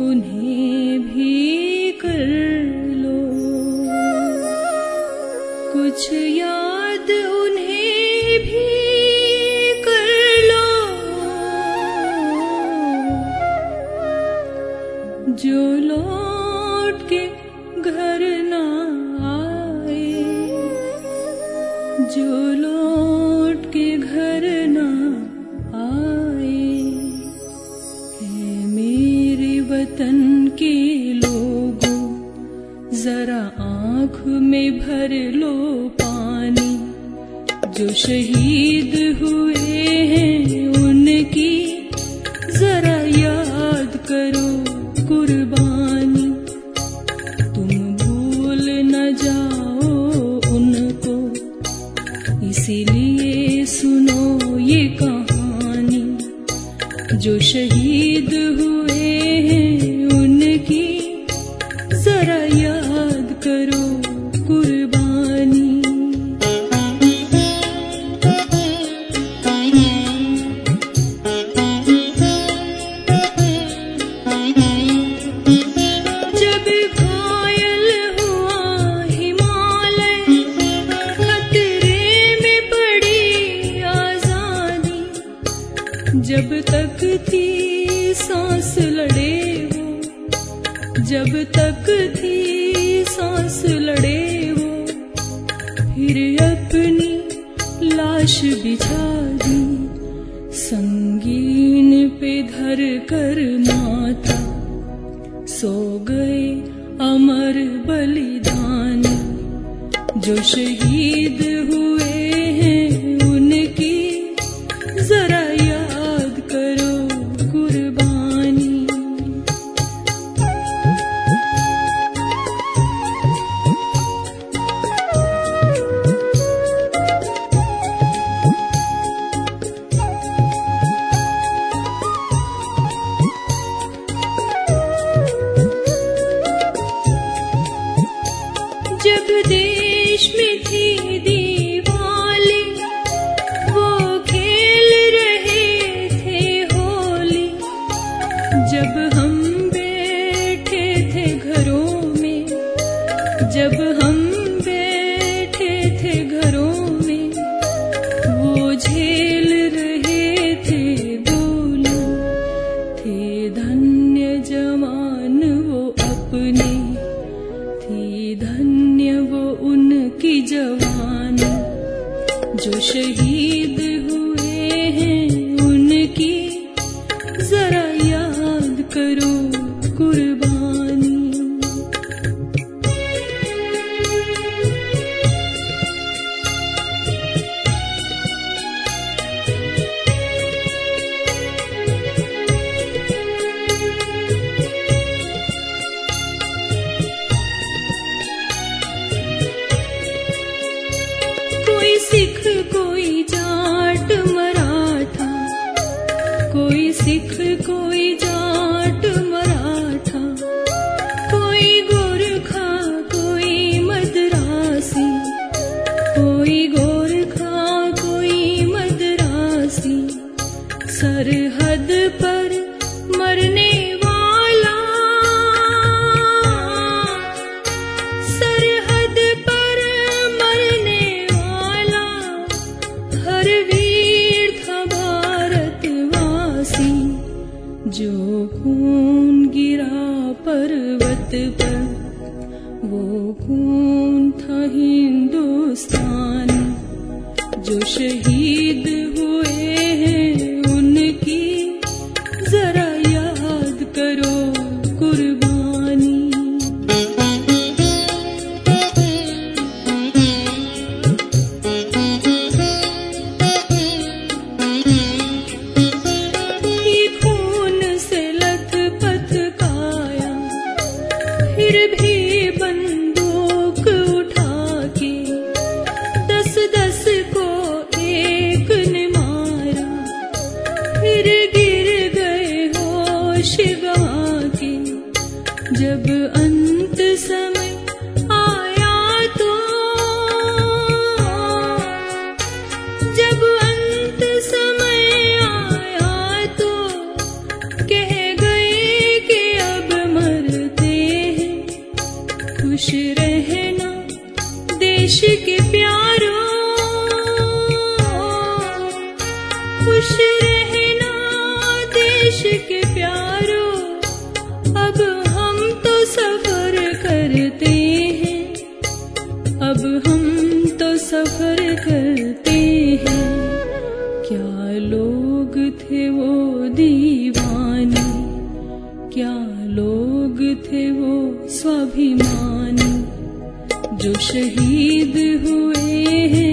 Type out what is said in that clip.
उन्हें भी कर लो। कुछ याद उन्हें भी कर लो। जो लौट वतन के लोगों जरा आँख में भर लो पानी। जो शहीद हुए हैं उनकी जो शहीद हुए हैं उनकी जरा जब तक थी सांस लड़े वो जब तक थी सांस लड़े वो फिर अपनी लाश बिछा दी संगीन पे धर कर माथा सो गए अमर बलिदानी जो शहीद हुए जवानी जो शहीद हुए हैं उनकी जरा याद करो। 你看过。वो खून था हिंदुस्तान जो शहीद हुए जब अन्त सम थे वो स्वाभिमानी जो शहीद हुए हैं।